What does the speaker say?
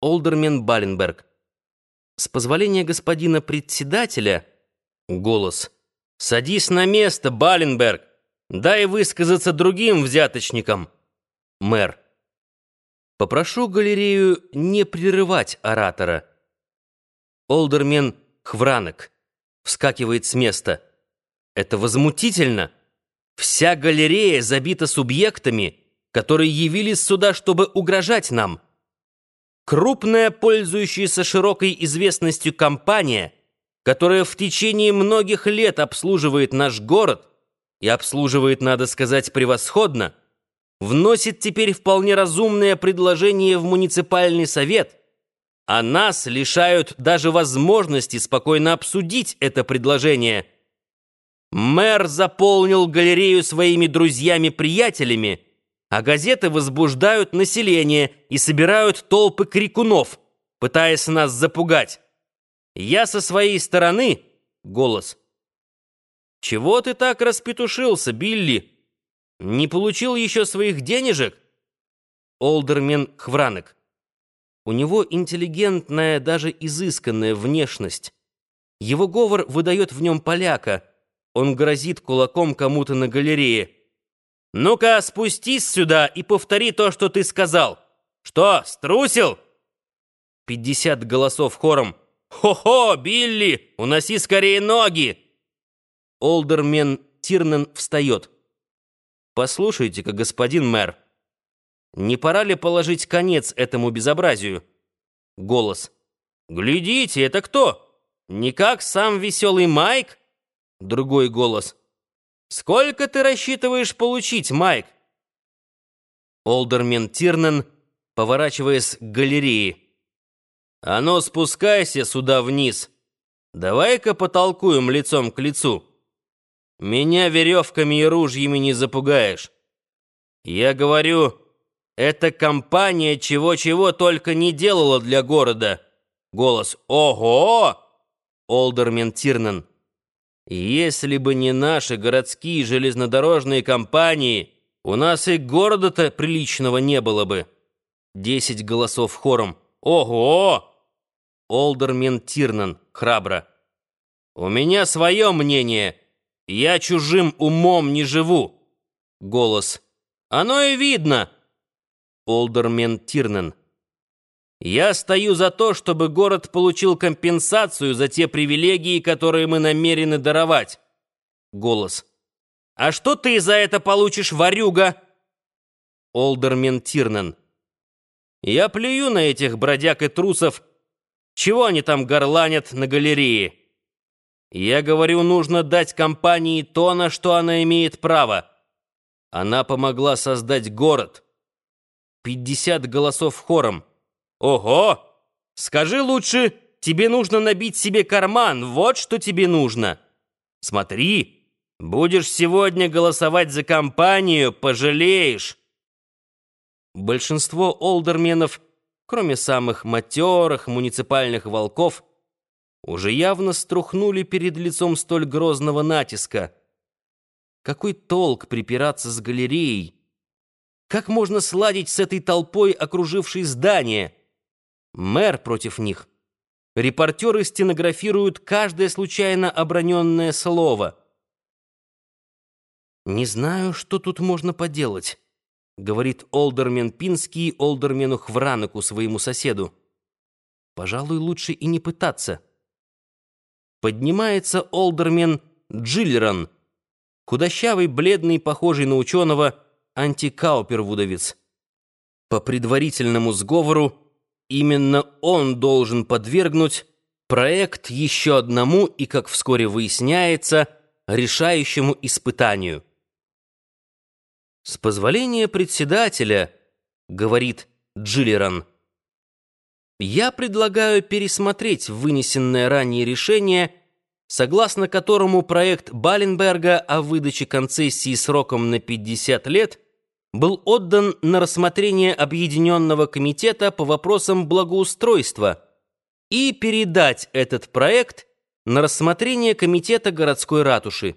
Олдермен Баленберг. С позволения господина председателя... Голос. «Садись на место, Баленберг! Дай высказаться другим взяточникам!» Мэр. Попрошу галерею не прерывать оратора. Олдермен Хвранек вскакивает с места. Это возмутительно. Вся галерея забита субъектами, которые явились сюда, чтобы угрожать нам. Крупная, пользующаяся широкой известностью компания, которая в течение многих лет обслуживает наш город, и обслуживает, надо сказать, превосходно, вносит теперь вполне разумное предложение в муниципальный совет, а нас лишают даже возможности спокойно обсудить это предложение. Мэр заполнил галерею своими друзьями-приятелями, а газеты возбуждают население и собирают толпы крикунов, пытаясь нас запугать. Я со своей стороны... Голос. «Чего ты так распетушился, Билли? Не получил еще своих денежек?» Олдермен Хвранек. У него интеллигентная, даже изысканная внешность. Его говор выдает в нем поляка. Он грозит кулаком кому-то на галерее. «Ну-ка, спустись сюда и повтори то, что ты сказал. Что, струсил?» Пятьдесят голосов хором. «Хо-хо, Билли, уноси скорее ноги!» Олдермен Тирнен встает. «Послушайте-ка, господин мэр, не пора ли положить конец этому безобразию?» Голос. «Глядите, это кто? Никак сам веселый Майк?» Другой голос. «Сколько ты рассчитываешь получить, Майк?» Олдермен Тирнен, поворачиваясь к галерее. «А ну, спускайся сюда вниз. Давай-ка потолкуем лицом к лицу. Меня веревками и ружьями не запугаешь. Я говорю, эта компания чего-чего только не делала для города». Голос «Ого!» Олдермен Тирнен. Если бы не наши городские железнодорожные компании, у нас и города-то приличного не было бы. Десять голосов хором. Ого! Олдермен Тирнан, храбро. У меня свое мнение. Я чужим умом не живу. Голос. Оно и видно. Олдермен Тирнан. Я стою за то, чтобы город получил компенсацию за те привилегии, которые мы намерены даровать. Голос. А что ты за это получишь, ворюга? Олдермен Тирнан. Я плюю на этих бродяг и трусов. Чего они там горланят на галерее? Я говорю, нужно дать компании то, на что она имеет право. Она помогла создать город. Пятьдесят голосов хором. «Ого! Скажи лучше, тебе нужно набить себе карман, вот что тебе нужно. Смотри, будешь сегодня голосовать за компанию, пожалеешь». Большинство олдерменов, кроме самых матерых муниципальных волков, уже явно струхнули перед лицом столь грозного натиска. Какой толк припираться с галереей? Как можно сладить с этой толпой, окружившей здание? Мэр против них. Репортеры стенографируют каждое случайно оброненное слово. «Не знаю, что тут можно поделать», — говорит Олдермен Пинский Олдермену Хвраноку своему соседу. «Пожалуй, лучше и не пытаться». Поднимается Олдермен Джиллерон, худощавый, бледный, похожий на ученого, антикаупервудовец. По предварительному сговору Именно он должен подвергнуть проект еще одному и, как вскоре выясняется, решающему испытанию. «С позволения председателя», — говорит Джиллеран, «я предлагаю пересмотреть вынесенное ранее решение, согласно которому проект Баленберга о выдаче концессии сроком на 50 лет — был отдан на рассмотрение Объединенного комитета по вопросам благоустройства и передать этот проект на рассмотрение Комитета городской ратуши.